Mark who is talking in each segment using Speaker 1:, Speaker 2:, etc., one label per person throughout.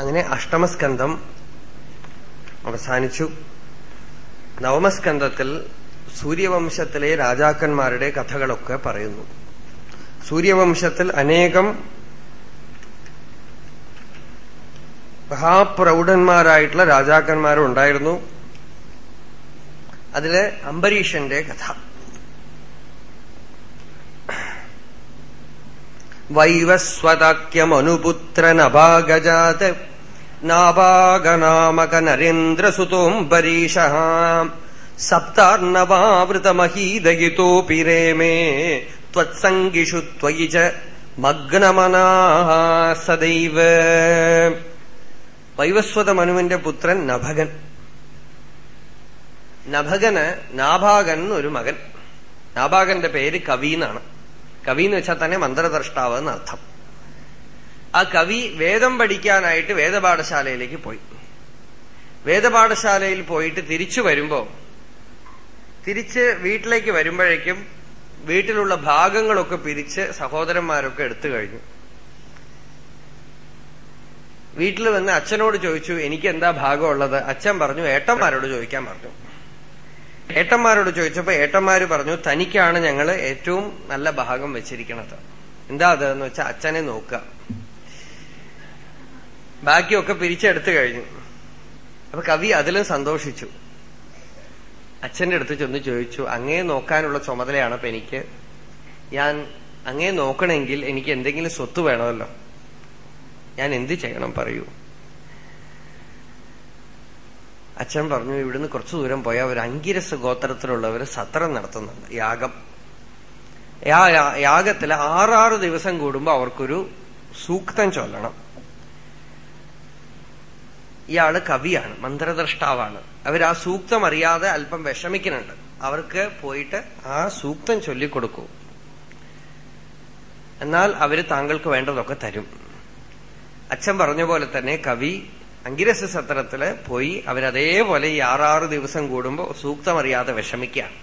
Speaker 1: അങ്ങനെ അഷ്ടമസ്കന്ധം അവസാനിച്ചു. നവമസ്കന്ധത്തിൽ സൂര്യവംശത്തിലെ രാജാക്കന്മാരുടെ കഥകളൊക്കെ പറയുന്നു. സൂര്യവംശത്തിൽ അനേകം മഹാപ്രൗഢന്മാരായിട്ടുള്ള രാജാക്കന്മാരും ഉണ്ടായിരുന്നു. അതിൽ അംബരീഷന്റെ കഥ. വൈവസ്വതാക്യമനുപുത്രനഭാഗജാത് नापागनामक नरेन्द्रसुतोऽम्बरीशः सप्तार्णवावृतमहीदयितोऽपि ത്സംഗിഷു ത്യി ച च സദൈവ. വൈവസ്വത മനുവിന്റെ പുത്രൻ നഭകൻ. നഭകന് നാഭാഗൻ ഒരു മകൻ. നാഭാഗന്റെ പേര് കവി എന്നാണ്. കവി എന്ന് വെച്ചാൽ തന്നെ മന്ത്രദ്രഷ്ടാവ് എന്നർത്ഥം. ആ കവി വേദം പഠിക്കാനായിട്ട് വേദപാഠശാലയിലേക്ക് പോയി. വേദപാഠശാലയിൽ പോയിട്ട് തിരിച്ചു വരുമ്പോ തിരിച്ച് വീട്ടിലേക്ക് വരുമ്പോഴേക്കും വീട്ടിലുള്ള ഭാഗങ്ങളൊക്കെ പിരിച്ച് സഹോദരന്മാരൊക്കെ എടുത്തു കഴിഞ്ഞു. വീട്ടിൽ വന്ന് അച്ഛനോട് ചോദിച്ചു എനിക്ക് എന്താ ഭാഗമുള്ളത്? അച്ഛൻ പറഞ്ഞു ഏട്ടന്മാരോട് ചോദിക്കാൻ പറഞ്ഞു. ഏട്ടന്മാരോട് ചോദിച്ചപ്പോ ഏട്ടന്മാര് പറഞ്ഞു തനിക്കാണ് ഞങ്ങൾ ഏറ്റവും നല്ല ഭാഗം വെച്ചിരിക്കുന്നത് എന്താ അതെന്ന് വെച്ചാൽ അച്ഛനെ നോക്കുക ബാക്കിയൊക്കെ പിരിച്ചെടുത്തു കഴിഞ്ഞു. അപ്പൊ കവി അതിലും സന്തോഷിച്ചു. അച്ഛന്റെ അടുത്ത് ചെന്ന് ചോദിച്ചു അങ്ങേ നോക്കാനുള്ള ചുമതലയാണ് അപ്പൊ എനിക്ക്? ഞാൻ അങ്ങേ നോക്കണമെങ്കിൽ എനിക്ക് എന്തെങ്കിലും സ്വത്ത് വേണമല്ലോ. ഞാൻ എന്ത് ചെയ്യണം പറയൂ. അച്ഛൻ പറഞ്ഞു ഇവിടുന്ന് കുറച്ചു ദൂരം പോയാൽ ഒരു അങ്കിരസ് ഗോത്രത്തിലുള്ളവർ സത്രം നടത്തുന്നുണ്ട്. യാഗം. യാഗത്തിൽ ആറാറ് ദിവസം കൂടുമ്പോൾ അവർക്കൊരു സൂക്തം ചൊല്ലണം. ഇയാൾ കവിയാണ് മന്ത്രദ്രഷ്ടാവാണ്. അവർ ആ സൂക്തം അറിയാതെ അല്പം വിഷമിക്കുന്നുണ്ട്. അവർക്ക് പോയിട്ട് ആ സൂക്തം ചൊല്ലിക്കൊടുക്കൂ. എന്നാൽ അവർ താങ്കൾക്ക് വേണ്ടതൊക്കെ തരും. അച്ഛൻ പറഞ്ഞ പോലെ തന്നെ കവി അങ്കിരസ സത്രത്തിൽ പോയി അവരതേപോലെ ഈ ആറാറ് ദിവസം കൂടുമ്പോ സൂക്തം അറിയാതെ വിഷമിക്കുകയാണ്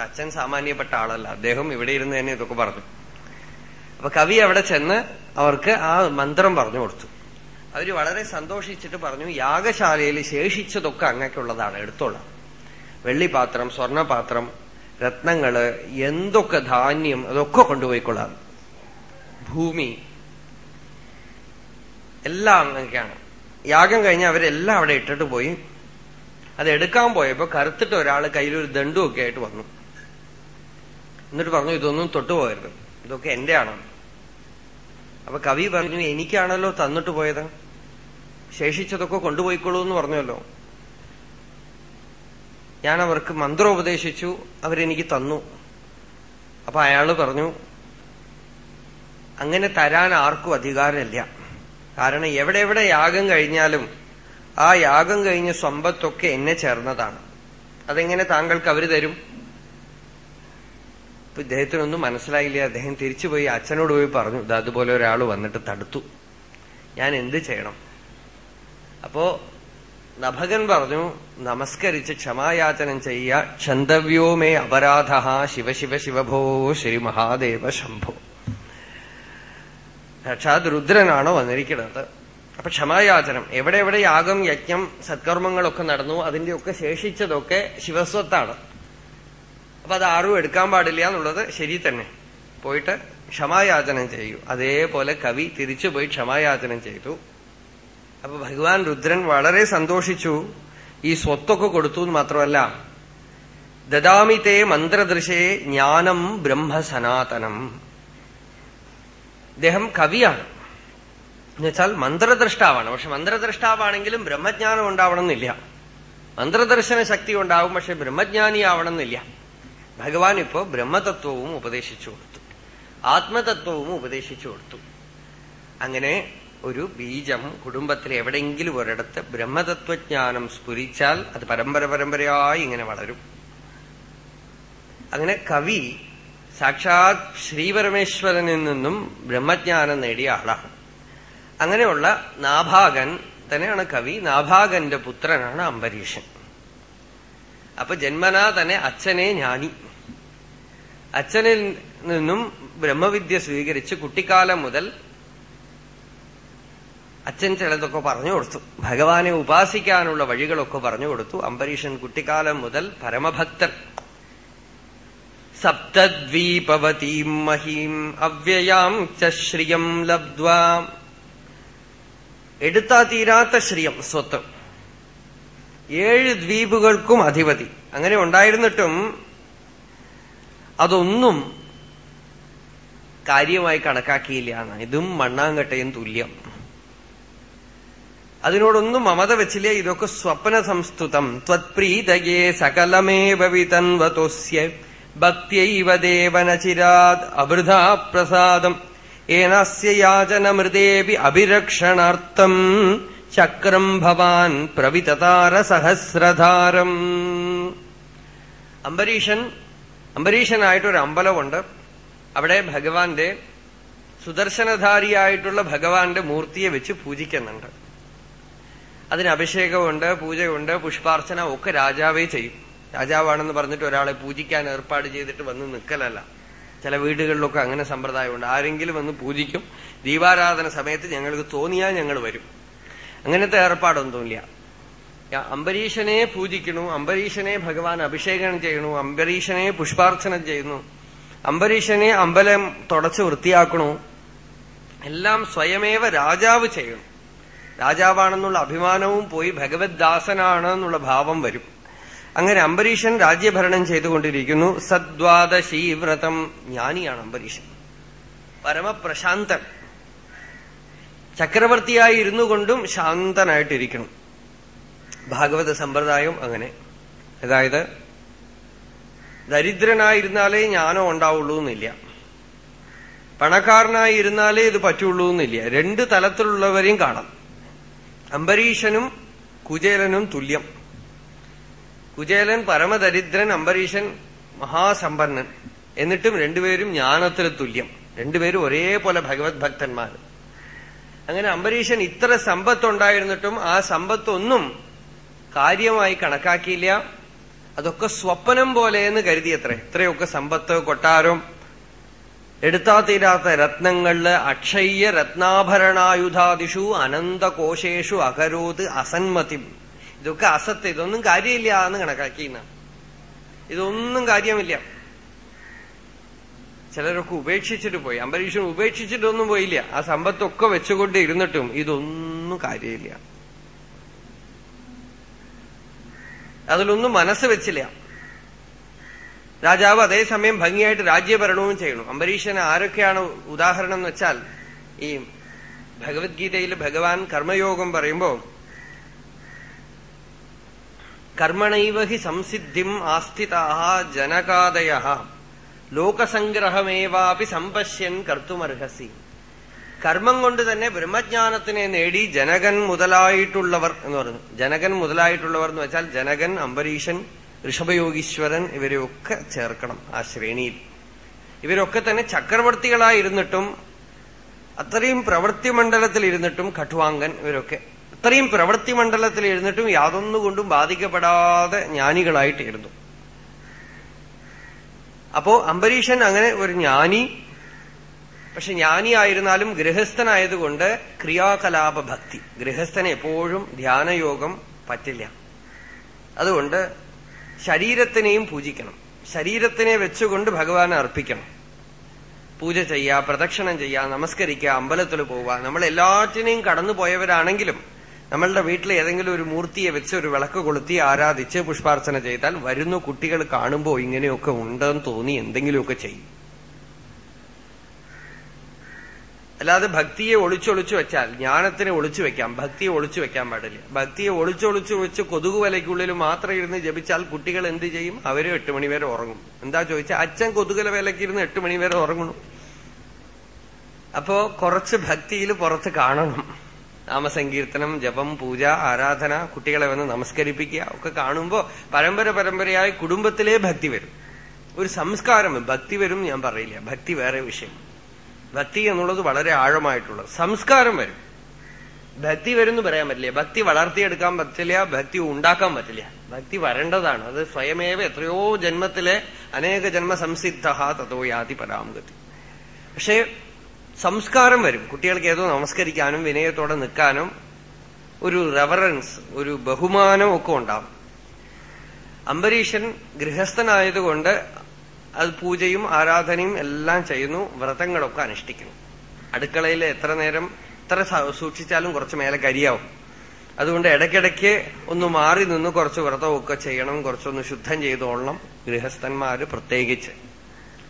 Speaker 1: അച്ഛൻ സാമാന്യപ്പെട്ട ആളല്ല. അദ്ദേഹം ഇവിടെ ഇരുന്ന് തന്നെ ഇതൊക്കെ പറഞ്ഞു. അപ്പൊ കവി അവിടെ ചെന്ന് അവർക്ക് ആ മന്ത്രം പറഞ്ഞു കൊടുത്തു. അവർ വളരെ സന്തോഷിച്ചിട്ട് പറഞ്ഞു യാഗശാലയിൽ ശേഷിച്ചതൊക്കെ അങ്ങക്കുള്ളതാണ് എടുത്തോളാം. വെള്ളിപാത്രം സ്വർണപാത്രം രത്നങ്ങൾ എന്തൊക്കെ ധാന്യം അതൊക്കെ കൊണ്ടുപോയിക്കൊള്ളാം. ഭൂമി എല്ലാം അങ്ങനെയൊക്കെയാണ് യാഗം കഴിഞ്ഞ് അവരെല്ലാം അവിടെ ഇട്ടിട്ട് പോയി. അത് എടുക്കാൻ പോയപ്പോ കറുത്തിട്ട് ഒരാൾ കയ്യിലൊരു ദണ്ടുമൊക്കെ ആയിട്ട് വന്നു. എന്നിട്ട് പറഞ്ഞു ഇതൊന്നും തൊട്ടുപോകരുത് ഇതൊക്കെ എന്റെ ആണ് അപ്പൊ കവി പറഞ്ഞു എനിക്കാണല്ലോ തന്നിട്ട് പോയത്. ശേഷിച്ചതൊക്കെ കൊണ്ടുപോയിക്കോളൂ എന്ന് പറഞ്ഞല്ലോ ഞാൻ അവർക്ക് മന്ത്രോപദേശിച്ചു അവരെനിക്ക് തന്നു. അപ്പൊ അയാൾ പറഞ്ഞു അങ്ങനെ തരാൻ ആർക്കും അധികാരമില്ല. കാരണം എവിടെ എവിടെ യാഗം കഴിഞ്ഞാലും ആ യാഗം കഴിഞ്ഞ സമ്പത്തൊക്കെ എന്നെ ചേർന്നതാണ്. അതെങ്ങനെ താങ്കൾക്ക് അവർ തരും? ഇപ്പൊ ഇദ്ദേഹത്തിനൊന്നും മനസ്സിലായില്ല. അദ്ദേഹം തിരിച്ചുപോയി അച്ഛനോട് പോയി പറഞ്ഞു ഇത് അതുപോലെ ഒരാൾ വന്നിട്ട് തടുത്തു. ഞാൻ എന്ത് ചെയ്യണം? അപ്പോ നഭകൻ പറഞ്ഞു നമസ്കരിച്ച് ക്ഷമായാചനം ചെയ്യ ക്ഷന്തവ്യോ മേ അപരാധ ശിവ ശിവഭോ ശ്രീ മഹാദേവ ശംഭോ. സാക്ഷാത് രുദ്രനാണോ വന്നിരിക്കുന്നത്? അപ്പൊ ക്ഷമായാചനം എവിടെ എവിടെ യാഗം യജ്ഞം സത്കർമ്മങ്ങളൊക്കെ നടന്നു അതിന്റെയൊക്കെ ശേഷിച്ചതൊക്കെ ശിവസ്വത്താണ്. അപ്പൊ അത് ആരും എടുക്കാൻ പാടില്ല എന്നുള്ളത് ശരി തന്നെ. പോയിട്ട് ക്ഷമായാചനം ചെയ്യൂ. അതേപോലെ കവി തിരിച്ചുപോയി ക്ഷമായാചനം ചെയ്തു. അപ്പൊ ഭഗവാൻ രുദ്രൻ വളരെ സന്തോഷിച്ചു. ഈ സ്വത്തൊക്കെ കൊടുത്തു എന്ന് മാത്രമല്ല. ദദാമിതേ മന്ത്രദൃശേ ജ്ഞാനം ബ്രഹ്മസനാതനം ഇദ്ദേഹം കവിയാണ്. എന്നുവെച്ചാൽ മന്ത്രദ്രഷ്ടാവാണ്. പക്ഷെ മന്ത്രദ്രഷ്ടാവാണെങ്കിലും ബ്രഹ്മജ്ഞാനം ഉണ്ടാവണമെന്നില്ല. മന്ത്രദർശന ശക്തി ഉണ്ടാവും പക്ഷെ ബ്രഹ്മജ്ഞാനി ആവണമെന്നില്ല ഭഗവാൻ ഇപ്പോ ബ്രഹ്മതത്വവും ഉപദേശിച്ചു കൊടുത്തു. ആത്മതത്വവും ഉപദേശിച്ചു കൊടുത്തു. അങ്ങനെ ഒരു ബീജം കുടുംബത്തിൽ എവിടെയെങ്കിലും ഒരിടത്ത് ബ്രഹ്മതത്വജ്ഞാനം സ്ഫുരിച്ചാൽ അത് പരമ്പര പരമ്പരയായി ഇങ്ങനെ വളരും. അങ്ങനെ കവി സാക്ഷാത് ശ്രീപരമേശ്വരനിൽ നിന്നും ബ്രഹ്മജ്ഞാനം നേടിയ ആളാണ്. അങ്ങനെയുള്ള നാഭാഗൻ തന്നെയാണ് കവി. നാഭാഗന്റെ പുത്രനാണ് അംബരീഷൻ. അപ്പൊ ജന്മനാ തന്നെ അച്ഛനെ ജ്ഞാനി അച്ഛനിൽ നിന്നും ബ്രഹ്മവിദ്യ സ്വീകരിച്ച് കുട്ടിക്കാലം മുതൽ അച്ഛൻ ചിലതൊക്കെ പറഞ്ഞു കൊടുത്തു. ഭഗവാനെ ഉപാസിക്കാനുള്ള വഴികളൊക്കെ പറഞ്ഞു കൊടുത്തു. അംബരീഷൻ കുട്ടിക്കാലം മുതൽ പരമഭക്തൻ. സപ്തദ്വീപവതീം മഹീം അവ്യയാം ച ശ്രിയം ലബ്ധ്വാ. എടുത്താ തീരാത്ത ശ്രിയം സ്വത്ത്. ഏഴ് ദ്വീപുകൾക്കും അധിപതി. അങ്ങനെ ഉണ്ടായിരുന്നിട്ടും അതൊന്നും കാര്യമായി കണക്കാക്കിയില്ല ഇതും മണ്ണാങ്കട്ടയും തുല്യം. അതിനോടൊന്നും മമത വെച്ചില്ല? ഇതൊക്കെ സ്വപ്ന സംസ്തുതം ത്വത്പ്രീതയേ സകലമേവ വിതൻവതോസ്യ. ഭക്തിയൈവ ദേവനചിരാത് അവൃഥാ പ്രസാദം ഏനസ്യ യാചനമൃതേപി അഭിരക്ഷണാർത്ഥം. ചക്രം ഭവാൻ പ്രവിതതാര സഹസ്രധാരം. അംബരീഷൻ അംബരീഷനായിട്ടൊരു അമ്പലമുണ്ട്. അവിടെ ഭഗവാന്റെ സുദർശനധാരിയായിട്ടുള്ള ഭഗവാന്റെ മൂർത്തിയെ വെച്ച് പൂജിക്കുന്നുണ്ട്. അതിന് അഭിഷേകമുണ്ട് പൂജയുണ്ട് പുഷ്പാർച്ചന ഒക്കെ രാജാവേ ചെയ്യും. രാജാവാണെന്ന് പറഞ്ഞിട്ട് ഒരാളെ പൂജിക്കാൻ ഏർപ്പാട് ചെയ്തിട്ട് വന്ന് നിൽക്കലല്ല ചില വീടുകളിലൊക്കെ അങ്ങനെ സമ്പ്രദായമുണ്ട്. ആരെങ്കിലും വന്ന് പൂജിക്കും. ദീപാരാധന സമയത്ത് ഞങ്ങൾക്ക് തോന്നിയാൽ ഞങ്ങൾ വരും. അങ്ങനത്തെ ഏർപ്പാടൊന്നുമില്ല. അംബരീഷനെ പൂജിക്കണു അംബരീഷനെ ഭഗവാൻ അഭിഷേകം ചെയ്യണു അംബരീഷനെ പുഷ്പാർച്ചന ചെയ്യുന്നു അംബരീഷനെ അമ്പലം തുടച്ച് വൃത്തിയാക്കണു എല്ലാം സ്വയമേവ രാജാവ് ചെയ്യണം. രാജാവാണെന്നുള്ള അഭിമാനവും പോയി ഭഗവത് ദാസനാണ് എന്നുള്ള ഭാവം വരും. അങ്ങനെ അംബരീഷൻ രാജ്യഭരണം ചെയ്തുകൊണ്ടിരിക്കുന്നു. സദ്വാദശീ വ്രതം. ജ്ഞാനിയാണ് അംബരീഷൻ. പരമപ്രശാന്തൻ. ചക്രവർത്തിയായി ഇരുന്നു കൊണ്ടും ശാന്തനായിട്ടിരിക്കണം. ഭാഗവത സമ്പ്രദായം അങ്ങനെ. അതായത് ദരിദ്രനായിരുന്നാലേ ജ്ഞാനം ഉണ്ടാവുള്ളൂ എന്നില്ല. പണക്കാരനായി ഇരുന്നാലേ ഇത് പറ്റുള്ളൂ എന്നില്ല. രണ്ട് തലത്തിലുള്ളവരെയും കാണാം. അംബരീഷനും കുചേലനും തുല്യം. കുചേലൻ പരമദരിദ്രൻ അംബരീഷൻ മഹാസമ്പന്നൻ. എന്നിട്ടും രണ്ടുപേരും ജ്ഞാനത്തിന് തുല്യം. രണ്ടുപേരും ഒരേപോലെ ഭഗവത് ഭക്തന്മാർ അങ്ങനെ അംബരീഷൻ ഇത്ര സമ്പത്തുണ്ടായിരുന്നിട്ടും ആ സമ്പത്തൊന്നും കാര്യമായി കണക്കാക്കിയില്ല. അതൊക്കെ സ്വപ്നം പോലെയെന്ന് കരുതിയത്രേ. ഇത്രയൊക്കെ സമ്പത്ത് കൊട്ടാരം എടുത്താ തീരാത്ത രത്നങ്ങളിൽ അക്ഷയ്യ രത്നാഭരണായുധാദിഷു അനന്തകോശേഷു അകരോത് അസന്മതി. ഇതൊക്കെ അസത്ത് ഇതൊന്നും കാര്യമില്ല എന്ന് കണക്കാക്കിയെന്ന. ഇതൊന്നും കാര്യമില്ല. ചിലരൊക്കെ ഉപേക്ഷിച്ചിട്ട് പോയി. അംബരീഷൻ ഉപേക്ഷിച്ചിട്ടൊന്നും പോയില്ല. ആ സമ്പത്തൊക്കെ വെച്ചുകൊണ്ട് ഇരുന്നിട്ടും ഇതൊന്നും കാര്യമില്ല. അതിലൊന്നും മനസ്സ് വെച്ചില്ല. രാജാവ് അതേസമയം ഭംഗിയായിട്ട് രാജ്യഭരണവും ചെയ്യണം. അംബരീഷൻ ആരൊക്കെയാണ് ഉദാഹരണം എന്ന് വെച്ചാൽ ഈ ഭഗവത്ഗീതയിൽ ഭഗവാൻ കർമ്മയോഗം പറയുമ്പോ കർമ്മണൈവ ഹി സംസിദ്ധിം ആസ്ഥിത ജനകാദയ ലോകസംഗ്രഹമേവാപി സമ്പശ്യൻ കർത്തുമർഹസി. കർമ്മം കൊണ്ട് തന്നെ ബ്രഹ്മജ്ഞാനത്തിനെ നേടി ജനകൻ മുതലായിട്ടുള്ളവർ എന്ന് പറഞ്ഞു. ജനകൻ മുതലായിട്ടുള്ളവർ എന്ന് വെച്ചാൽ ജനകൻ അംബരീഷൻ ഋഷഭയോഗീശ്വരൻ ഇവരെയൊക്കെ ചേർക്കണം ആ ശ്രേണിയിൽ. ഇവരൊക്കെ തന്നെ ചക്രവർത്തികളായിരുന്നിട്ടും അത്രയും പ്രവൃത്തി മണ്ഡലത്തിൽ ഇരുന്നിട്ടും കഠുവാങ്കൻ ഇവരൊക്കെ അത്രയും പ്രവൃത്തി മണ്ഡലത്തിൽ ഇരുന്നിട്ടും യാതൊന്നുകൊണ്ടും ബാധിക്കപ്പെടാതെ ജ്ഞാനികളായിട്ടിരുന്നു അപ്പോ അംബരീഷൻ അങ്ങനെ ഒരു ജ്ഞാനി പക്ഷെ ജ്ഞാനിയായിരുന്നാലും ഗൃഹസ്ഥനായതുകൊണ്ട് ക്രിയാകലാപ ഭക്തി എപ്പോഴും ധ്യാനയോഗം പറ്റില്ല. അതുകൊണ്ട് ശരീരത്തിനെയും പൂജിക്കണം. ശരീരത്തിനെ വെച്ചുകൊണ്ട് ഭഗവാനെ അർപ്പിക്കണം. പൂജ ചെയ്യുക പ്രദക്ഷിണം ചെയ്യുക നമസ്കരിക്കുക അമ്പലത്തിൽ പോവുക നമ്മൾ എല്ലാറ്റിനെയും കടന്നു പോയവരാണെങ്കിലും നമ്മളുടെ വീട്ടിൽ ഏതെങ്കിലും ഒരു മൂർത്തിയെ വെച്ച് ഒരു വിളക്ക് കൊളുത്തി ആരാധിച്ച് പുഷ്പാർച്ചന ചെയ്താൽ വരുന്ന കുട്ടികൾ കാണുമ്പോൾ ഇങ്ങനെയൊക്കെ ഉണ്ടെന്ന് തോന്നി എന്തെങ്കിലുമൊക്കെ ചെയ്യും. അല്ലാതെ ഭക്തിയെ ഒളിച്ചൊളിച്ചു വെച്ചാൽ ജ്ഞാനത്തിനെ ഒളിച്ചു വെക്കാം. ഭക്തിയെ ഒളിച്ചു വെക്കാൻ പാടില്ല. ഭക്തിയെ ഒളിച്ചൊളിച്ചു വെച്ച് കൊതുകു വലയ്ക്കുള്ളിൽ മാത്രം ഇരുന്ന് ജപിച്ചാൽ കുട്ടികൾ എന്ത് ചെയ്യും? അവരും എട്ട് മണിവരെ ഉറങ്ങും. എന്താ ചോദിച്ചാൽ അച്ഛൻ കൊതുകുല വിലക്കിരുന്ന് എട്ട് മണിവരെ ഉറങ്ങണം അപ്പോ കുറച്ച് ഭക്തിയിൽ പുറത്ത് കാണണം. നാമസങ്കീർത്തനം ജപം പൂജ ആരാധന കുട്ടികളെ വന്ന് നമസ്കരിപ്പിക്കുക ഒക്കെ കാണുമ്പോ പരമ്പര പരമ്പരയായി കുടുംബത്തിലേ ഭക്തി വരും. ഒരു സംസ്കാരം ഭക്തി വരും ഞാൻ പറയില്ല. ഭക്തി വേറെ വിഷയം. ഭക്തി എന്നുള്ളത് വളരെ ആഴമായിട്ടുള്ള സംസ്കാരം വരും. ഭക്തി വരും എന്ന് പറയാൻ പറ്റില്ല. ഭക്തി വളർത്തിയെടുക്കാൻ പറ്റില്ല ഭക്തി ഉണ്ടാക്കാൻ പറ്റില്ല. ഭക്തി വരേണ്ടതാണ്. അത് സ്വയമേവ എത്രയോ ജന്മത്തിലെ അനേക ജന്മ സംസിദ്ധ തതോ യാതി പരാംഗതി. പക്ഷേ സംസ്കാരം വരും. കുട്ടികൾക്ക് ഏതോ നമസ്കരിക്കാനും വിനയത്തോടെ നിൽക്കാനും ഒരു റെവറൻസ് ഒരു ബഹുമാനം ഒക്കെ ഉണ്ടാവും. അംബരീഷൻ ഗൃഹസ്ഥനായതുകൊണ്ട് അത് പൂജയും ആരാധനയും എല്ലാം ചെയ്യുന്നു വ്രതങ്ങളൊക്കെ അനുഷ്ഠിക്കുന്നു. അടുക്കളയിൽ എത്ര നേരം എത്ര സൂക്ഷിച്ചാലും കുറച്ച് മേലെ കരിയാവും. അതുകൊണ്ട് ഇടയ്ക്കിടയ്ക്ക് ഒന്ന് മാറി നിന്ന് കുറച്ച് വ്രതമൊക്കെ ചെയ്യണം കുറച്ചൊന്ന് ശുദ്ധം ചെയ്തോളണം ഗൃഹസ്ഥന്മാര് പ്രത്യേകിച്ച്.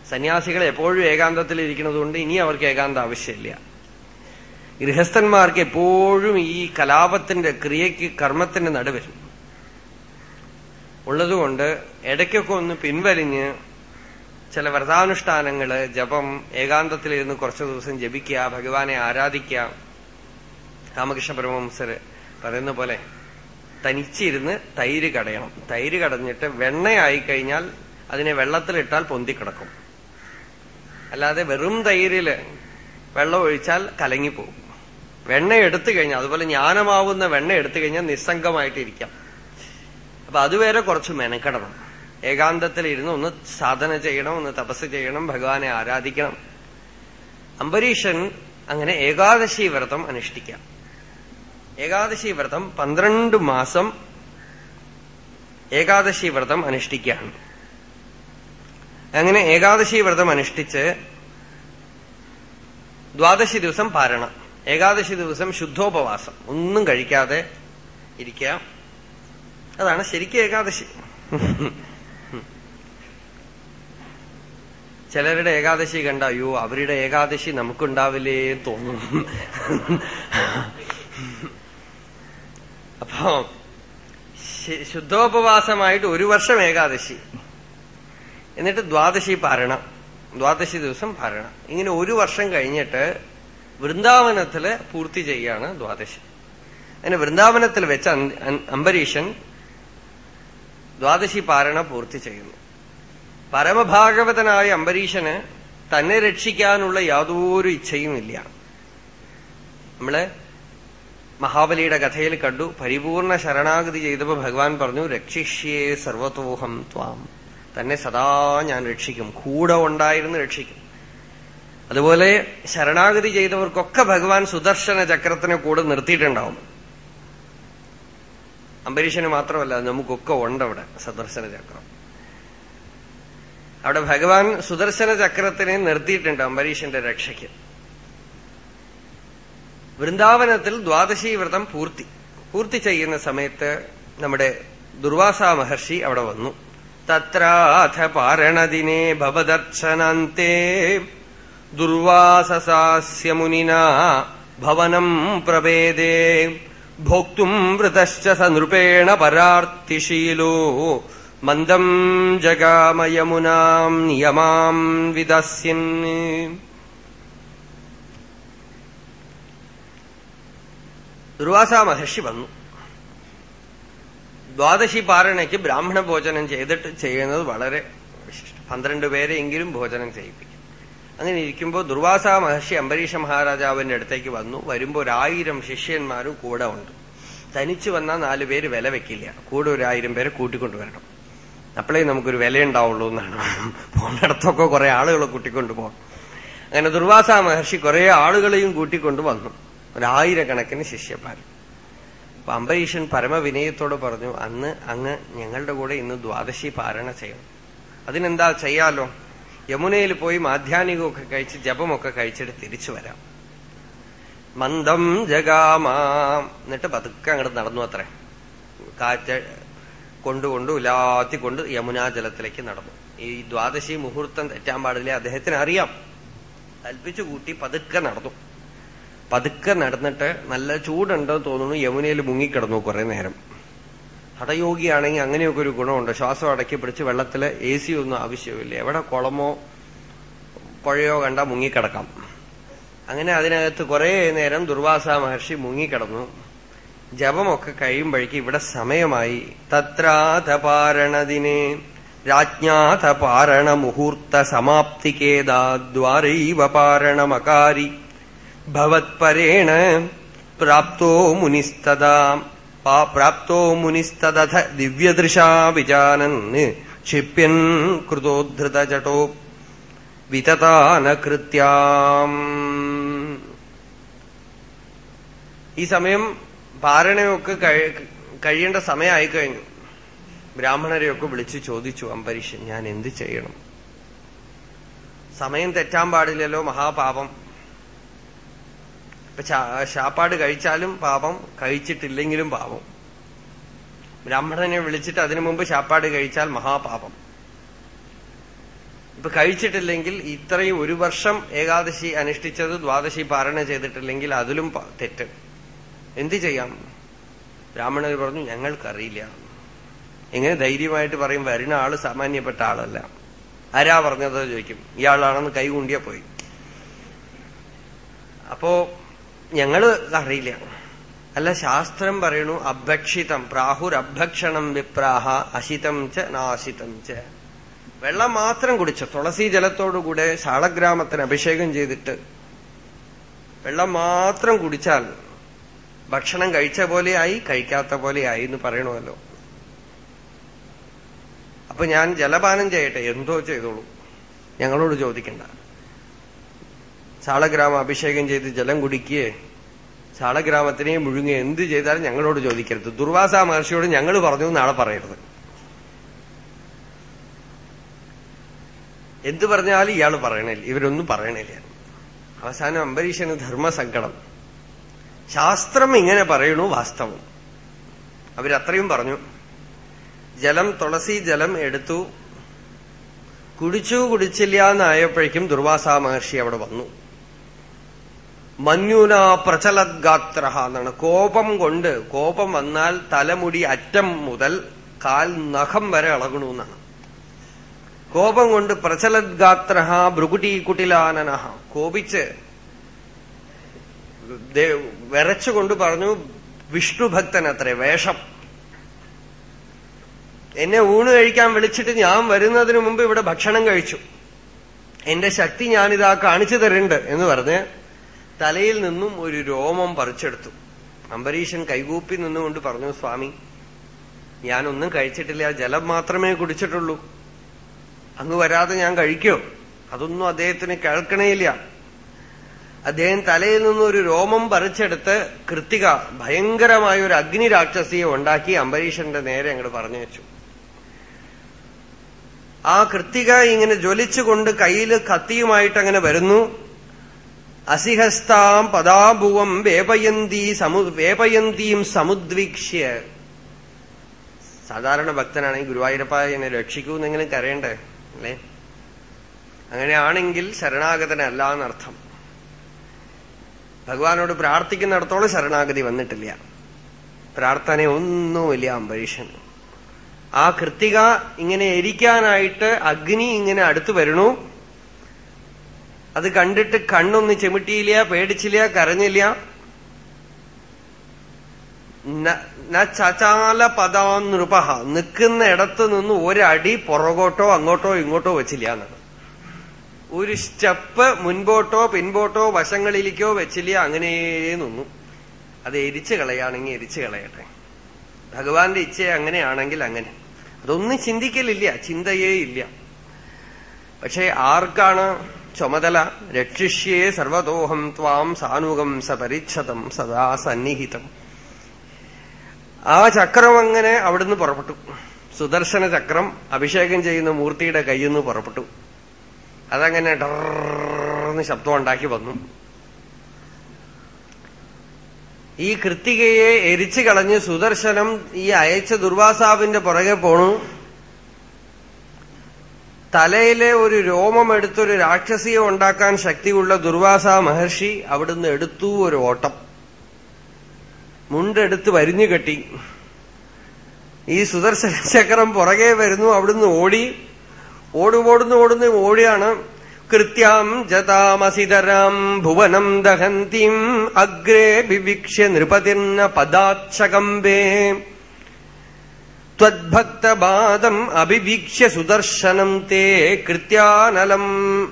Speaker 1: സന്യാസികൾ എപ്പോഴും ഏകാന്തത്തിൽ ഇരിക്കുന്നതുകൊണ്ട് ഇനി അവർക്ക് ഏകാന്ത ആവശ്യമില്ല. ഗൃഹസ്ഥന്മാർക്ക് എപ്പോഴും ഈ കലാപത്തിന്റെ ക്രിയയ്ക്ക് കർമ്മത്തിന്റെ നടുവിൽ ഉള്ളതുകൊണ്ട് ഇടയ്ക്കൊക്കെ ഒന്ന് പിൻവലിഞ്ഞ് ചില വ്രതാനുഷ്ഠാനങ്ങൾ ജപം ഏകാന്തത്തിലിരുന്ന് കുറച്ചു ദിവസം ജപിക്കുക ഭഗവാനെ ആരാധിക്കുക. രാമകൃഷ്ണ പരമഹംസര് പറയുന്ന പോലെ തനിച്ചിരുന്ന് തൈര് കടയണം. തൈര് കടഞ്ഞിട്ട് വെണ്ണയായി കഴിഞ്ഞാൽ അതിനെ വെള്ളത്തിലിട്ടാൽ പൊന്തിക്കിടക്കും. അല്ലാതെ വെറും തൈരിൽ വെള്ളം ഒഴിച്ചാൽ കലങ്ങിപ്പോകും വെണ്ണ എടുത്തു കഴിഞ്ഞാൽ അതുപോലെ ജ്ഞാനമാവുന്ന വെണ്ണ എടുത്തു കഴിഞ്ഞാൽ നിസ്സംഗമായിട്ടിരിക്കാം. അപ്പൊ അതുവരെ കുറച്ച് മെനക്കെടണം. ഏകാന്തത്തിൽ ഇരുന്ന് ഒന്ന് സാധന ചെയ്യണം ഒന്ന് തപസ് ചെയ്യണം ഭഗവാനെ ആരാധിക്കണം. അംബരീഷൻ അങ്ങനെ ഏകാദശി വ്രതം അനുഷ്ഠിക്കാം. ഏകാദശി വ്രതം പന്ത്രണ്ട് മാസം ഏകാദശി വ്രതം അനുഷ്ഠിക്കുകയാണ്. അങ്ങനെ ഏകാദശി വ്രതം അനുഷ്ഠിച്ച് ദ്വാദശി ദിവസം പാരണം. ഏകാദശി ദിവസം ശുദ്ധോപവാസം. ഒന്നും കഴിക്കാതെ ഇരിക്കുക. അതാണ് ശരിക്കും ഏകാദശി. ചിലരുടെ ഏകാദശി കണ്ട അയ്യോ അവരുടെ ഏകാദശി നമുക്കുണ്ടാവില്ലേ തോന്നും. അപ്പോ ശുദ്ധോപവാസമായിട്ട് ഒരു വർഷം ഏകാദശി. എന്നിട്ട് ദ്വാദശി പാരണം. ദ്വാദശി ദിവസം പാരണം. ഇങ്ങനെ ഒരു വർഷം കഴിഞ്ഞിട്ട് വൃന്ദാവനത്തിൽ പൂർത്തി ചെയ്യാണ് ദ്വാദശി. അങ്ങനെ വൃന്ദാവനത്തിൽ വെച്ച് അംബരീഷൻ ദ്വാദശി പാരണ പൂർത്തി ചെയ്യുന്നു. പരമഭാഗവതനായ അംബരീഷന് തന്നെ രക്ഷിക്കാനുള്ള യാതൊരു ഇച്ഛയുമില്ല നമ്മൾ മഹാബലിയുടെ കഥയിൽ കണ്ടു പരിപൂർണ ശരണാഗതി ചെയ്തപ്പോ ഭഗവാൻ പറഞ്ഞു രക്ഷിഷ്യേ സർവത്തോഹം ത്വാം. തന്നെ സദാ ഞാൻ രക്ഷിക്കും കൂടെ ഉണ്ടായിരുന്നു രക്ഷിക്കും. അതുപോലെ ശരണാഗതി ചെയ്തവർക്കൊക്കെ ഭഗവാൻ സുദർശന ചക്രത്തിനെ കൂടെ നിർത്തിയിട്ടുണ്ടാവും. അംബരീഷന് മാത്രമല്ല നമുക്കൊക്കെ ഉണ്ടവിടെ സുദർശന ചക്രം. അവിടെ ഭഗവാൻ സുദർശന ചക്രത്തിനെ നിർത്തിയിട്ടുണ്ട് അംബരീഷന്റെ രക്ഷയ്ക്ക്. വൃന്ദാവനത്തിൽ ദ്വാദശി വ്രതം പൂർത്തി. പൂർത്തി ചെയ്യുന്ന സമയത്ത് നമ്മുടെ ദുർവാസ മഹർഷി അവിടെ വന്നു. തത്രാഥ പാരണദിനെ ഭവദർശനാന്തേ ദുർവാസസാസ്യ മുനിന ഭവനം പ്രവേദേ. ഭോക്തും വൃതശ്ച സനൃപേണ പരാർത്തിശീലോ മന്ദം ജഗാമയമുനാം നിയമാം വിദസ്യൻ. ദുർവാസ മഹർഷി വന്നു. ദ്വാദശി പാരണയ്ക്ക് ബ്രാഹ്മണ ഭോജനം ചെയ്തിട്ട് ചെയ്യുന്നത് വളരെ വിശിഷ്ടം. പന്ത്രണ്ട് പേരെയെങ്കിലും ഭോജനം ചെയ്യിപ്പിക്കും. അങ്ങനെ ഇരിക്കുമ്പോൾ ദുർവാസ മഹർഷി അംബരീഷ മഹാരാജാവിന്റെ അടുത്തേക്ക് വന്നു. വരുമ്പോൾ ഒരായിരം ശിഷ്യന്മാരും കൂടെ ഉണ്ട്. തനിച്ചു വന്നാൽ നാലുപേര് വില വെക്കില്ല. കൂടെ ഒരായിരം പേരെ കൂട്ടിക്കൊണ്ടുവരണം. അപ്പോഴേ നമുക്കൊരു വിലയുണ്ടാവുള്ളൂ എന്നാണ്. പോണിടത്തൊക്കെ കുറെ ആളുകളെ കൂട്ടിക്കൊണ്ടു പോകണം അങ്ങനെ ദുർവാസ മഹർഷി കുറെ ആളുകളെയും കൂട്ടിക്കൊണ്ടു വന്നു. ഒരായിരക്കണക്കിന് ശിഷ്യന്മാർ. അപ്പൊ അംബരീഷൻ പരമവിനയത്തോട് പറഞ്ഞു അന്ന് അങ്ങ് ഞങ്ങളുടെ കൂടെ ഇന്ന് ദ്വാദശി പാരണ ചെയ്യണം. അതിനെന്താ ചെയ്യാലോ? യമുനയിൽ പോയി മാധ്യാനികമൊക്കെ കഴിച്ച് ജപമൊക്കെ കഴിച്ചിട്ട് തിരിച്ചു വരാം. മന്ദം ജഗാമാ. എന്നിട്ട് പതുക്കെ അങ്ങോട്ട് നടന്നു അത്രേ. കാറ്റ് കൊണ്ടുകൊണ്ട് ഉലാത്തിക്കൊണ്ട് യമുനാ ജലത്തിലേക്ക് നടന്നു. ഈ ദ്വാദശി മുഹൂർത്തം തെറ്റാൻ പാടില്ല? അദ്ദേഹത്തിന് അറിയാം. കൽപ്പിച്ചു കൂട്ടി പതുക്കെ നടന്നു. പതുക്കെ നടന്നിട്ട് നല്ല ചൂടുണ്ടെന്ന് തോന്നുന്നു യമുനയിൽ മുങ്ങിക്കിടന്നു കുറെ നേരം. ഹഠയോഗിയാണെങ്കിൽ അങ്ങനെയൊക്കെ ഒരു ഗുണമുണ്ട്. ശ്വാസം അടക്കി പിടിച്ച് വെള്ളത്തിൽ എ സി ഒന്നും ആവശ്യമില്ല. എവിടെ കുളമോ പുഴയോ കണ്ട മുങ്ങിക്കിടക്കാം. അങ്ങനെ അതിനകത്ത് കുറെ നേരം ദുർവാസ മഹർഷി മുങ്ങിക്കിടന്നു. ജപമൊക്കെ കഴിയുമ്പോഴേക്ക് ഇവിടെ സമയമായി. തത്രാതപാരണദിനെ രാജ്ഞാതപാരണ മുഹൂർത്ത സമാപ്തികേദാദ്വാരൈവ പാരണമകാരി ഭവത്പരേണ പ്രാപ്തോ മുനിസ്തദാ. പ്രാപ്തോ മുനിസ്തദഥ ദിവ്യദൃശാ വിജാനന് ക്ഷിപ്യൻ കൃതോദ്ധൃതചടോ വിതതാനകൃത്യാം. ഈ സമയം പാരണയൊക്കെ കഴിയേണ്ട സമയമായി കഴിഞ്ഞു ബ്രാഹ്മണരെയൊക്കെ വിളിച്ചു ചോദിച്ചു അംബരീഷൻ ഞാൻ എന്ത് ചെയ്യണം? സമയം തെറ്റാൻ പാടില്ലല്ലോ മഹാപാപം. ഇപ്പൊ ശാപ്പാട് കഴിച്ചാലും പാപം കഴിച്ചിട്ടില്ലെങ്കിലും പാപം. ബ്രാഹ്മണനെ വിളിച്ചിട്ട് അതിനു മുമ്പ് ശാപ്പാട് കഴിച്ചാൽ മഹാപാപം. ഇപ്പൊ കഴിച്ചിട്ടില്ലെങ്കിൽ ഇത്രയും ഒരു വർഷം ഏകാദശി അനുഷ്ഠിച്ചത് ദ്വാദശി പാരണ ചെയ്തിട്ടില്ലെങ്കിൽ അതിലും തെറ്റ്. എന്തു ചെയ്യാം? ബ്രാഹ്മണർ പറഞ്ഞു ഞങ്ങൾക്കറിയില്ല. എങ്ങനെ ധൈര്യമായിട്ട് പറയും വരുന്ന ആൾ സാമാന്യപ്പെട്ട ആളല്ല. ആരാ പറഞ്ഞത് ചോദിക്കും. ഇയാളാണെന്ന് കൈകൂണ്ടിയാ പോയി. അപ്പോ ഞങ്ങൾ അറിയില്ല. അല്ല ശാസ്ത്രം പറയണു അഭക്ഷിതം പ്രാഹുരഭക്ഷണം വിപ്രാഹ അശിതം ച നാശിതം ച. വെള്ളം മാത്രം കുടിച്ച തുളസി ജലത്തോടുകൂടെ ശാളഗ്രാമത്തിന് അഭിഷേകം ചെയ്തിട്ട് വെള്ളം മാത്രം കുടിച്ചാൽ ഭക്ഷണം കഴിച്ച പോലെയായി കഴിക്കാത്ത പോലെയായി എന്ന് പറയണമല്ലോ. അപ്പൊ ഞാൻ ജലപാനം ചെയ്യട്ടെ എന്തോ ചെയ്തോളൂ. ഞങ്ങളോട് ചോദിക്കണ്ട. ചാളഗ്രാമം അഭിഷേകം ചെയ്ത് ജലം കുടിക്കുകയെ ചാളഗ്രാമത്തിനെ മുഴുങ്ങി എന്ത് ചെയ്താലും ഞങ്ങളോട് ചോദിക്കരുത്. ദുർവാസ മഹർഷിയോട് ഞങ്ങൾ പറഞ്ഞു നാളെ പറയരുത്. എന്ത് പറഞ്ഞാലും ഇയാൾ പറയണില്ല ഇവരൊന്നും പറയണില്ല അവസാനം അംബരീഷന് ധർമ്മസങ്കടം. ശാസ്ത്രം ഇങ്ങനെ പറയണു വാസ്തവം. അവരത്രയും പറഞ്ഞു. ജലം തുളസി ജലം എടുത്തു. കുടിച്ചു കുടിച്ചില്ല എന്നായപ്പോഴേക്കും ദുർവാസാ മഹർഷി അവിടെ വന്നു. മഞ്ഞുന പ്രചലദ്ഗാത്ര എന്നാണ്. കോപം കൊണ്ട് കോപം വന്നാൽ തലമുടി അറ്റം മുതൽ കാൽ നഖം വരെ ഇളകണമെന്നാണ് കോപം കൊണ്ട് പ്രചലദ്ഗാത്ര ഭ്രുകുട്ടി കുട്ടിലാനന കോപിച്ച് വിറച്ചുകൊണ്ട് പറഞ്ഞു വിഷ്ണുഭക്തൻ അത്രേ വേഷം. എന്നെ ഊണ് കഴിക്കാൻ വിളിച്ചിട്ട് ഞാൻ വരുന്നതിന് മുമ്പ് ഇവിടെ ഭക്ഷണം കഴിച്ചു. എന്റെ ശക്തി ഞാനിതാ കാണിച്ചു തരുന്നുണ്ട് എന്ന് പറഞ്ഞ് തലയിൽ നിന്നും ഒരു രോമം പറിച്ചെടുത്തു. അംബരീഷൻ കൈകൂപ്പി നിന്നുകൊണ്ട് പറഞ്ഞു സ്വാമി ഞാനൊന്നും കഴിച്ചിട്ടില്ല ജലം മാത്രമേ കുടിച്ചിട്ടുള്ളൂ. അങ്ങ് വരാതെ ഞാൻ കഴിക്കോ? അതൊന്നും അദ്ദേഹത്തിന് കേൾക്കണേയില്ല. അദ്ദേഹം തലയിൽ നിന്ന് ഒരു രോമം പറിച്ചെടുത്ത് കൃത്തിക ഭയങ്കരമായ ഒരു അഗ്നി രാക്ഷസിയെ ഉണ്ടാക്കി അംബരീഷന്റെ നേരെ അങ്ങോട്ട് പറഞ്ഞു വെച്ചു. ആ കൃത്തിക ഇങ്ങനെ ജ്വലിച്ചുകൊണ്ട് കയ്യിൽ കത്തിയുമായിട്ട് അങ്ങനെ വരുന്നു. അസിഹസ്താം പദാഭുവം വേപയന്തി സമു വേപയന്തിയും സമുദ്വീക്ഷ്യ. സാധാരണ ഭക്തനാണെങ്കിൽ ഗുരുവായൂരപ്പ എന്നെ രക്ഷിക്കൂ എന്നെങ്കിലും കരയണ്ടേ? അല്ലേ? അങ്ങനെയാണെങ്കിൽ ശരണാഗതനല്ല എന്നർത്ഥം. ഭഗവാനോട് പ്രാർത്ഥിക്കുന്നിടത്തോളം ശരണാഗതി വന്നിട്ടില്ല. പ്രാർത്ഥന ഒന്നുമില്ല അംബരീഷൻ ആ കൃത്തിക ഇങ്ങനെ എരിക്കാനായിട്ട് അഗ്നി ഇങ്ങനെ അടുത്തു വരണു. അത് കണ്ടിട്ട് കണ്ണൊന്ന് ചെമിട്ടിയില്ല പേടിച്ചില്ല കരഞ്ഞില്ല. ചചാല പദാനൃപ നിൽക്കുന്ന ഇടത്ത് നിന്ന് ഒരടി പുറകോട്ടോ അങ്ങോട്ടോ ഇങ്ങോട്ടോ വെച്ചില്ല എന്നാണ്. ഒരു സ്റ്റെപ്പ് മുൻപോട്ടോ പിൻപോട്ടോ വശങ്ങളിലേക്കോ വെച്ചില്ല അങ്ങനെ നിന്നു. അത് എരിച്ചു കളയാണെങ്കിൽ എരിച്ചു കളയട്ടെ. ഭഗവാന്റെ ഇച്ഛ അങ്ങനെയാണെങ്കിൽ അങ്ങനെ. അതൊന്നും ചിന്തിക്കലില്ല ചിന്തയേ ഇല്ല. പക്ഷെ ആർക്കാണ് ചുമതല? രക്ഷിഷ്യേ സർവതോഹം ത്വാം സാനുകം സപരിച്ഛതം സദാ സന്നിഹിതം. ആ ചക്രം അങ്ങനെ അവിടുന്ന് പുറപ്പെട്ടു. സുദർശന ചക്രം അഭിഷേകം ചെയ്യുന്ന മൂർത്തിയുടെ കയ്യിൽ നിന്ന് പുറപ്പെട്ടു. അതങ്ങനെ ഡർന്ന് ശബ്ദം ഉണ്ടാക്കി വന്നു. ഈ കൃത്തികയെ എരിച്ചു കളഞ്ഞ് സുദർശനം ഈ അയച്ച ദുർവാസാവിന്റെ പുറകെ പോണു. തലയിലെ ഒരു രോമം എടുത്തൊരു രാക്ഷസിയെ ഉണ്ടാക്കാൻ ശക്തിയുള്ള ദുർവാസ മഹർഷി അവിടുന്ന് എടുത്തു ഒരു ഓട്ടം. മുണ്ടെടുത്ത് വരിഞ്ഞു കെട്ടി. ഈ സുദർശന ചക്രം പുറകെ വരുന്നു അവിടുന്ന് ഓടി. ഓടുപോടുന്നു ഓടുന്നു ഓടിയാണ്. കൃത്യാം ജതാമസിതരാം ഭുവനം ദഹന്തീം അഗ്രേ വിവിക്ഷ്യ നൃപതിർന്ന പദാക്ഷകമ്പേ ത്വദ്ഭക്തപാദം അഭിവീക്ഷ്യ സുദർശനം തേ കൃത്യാനലം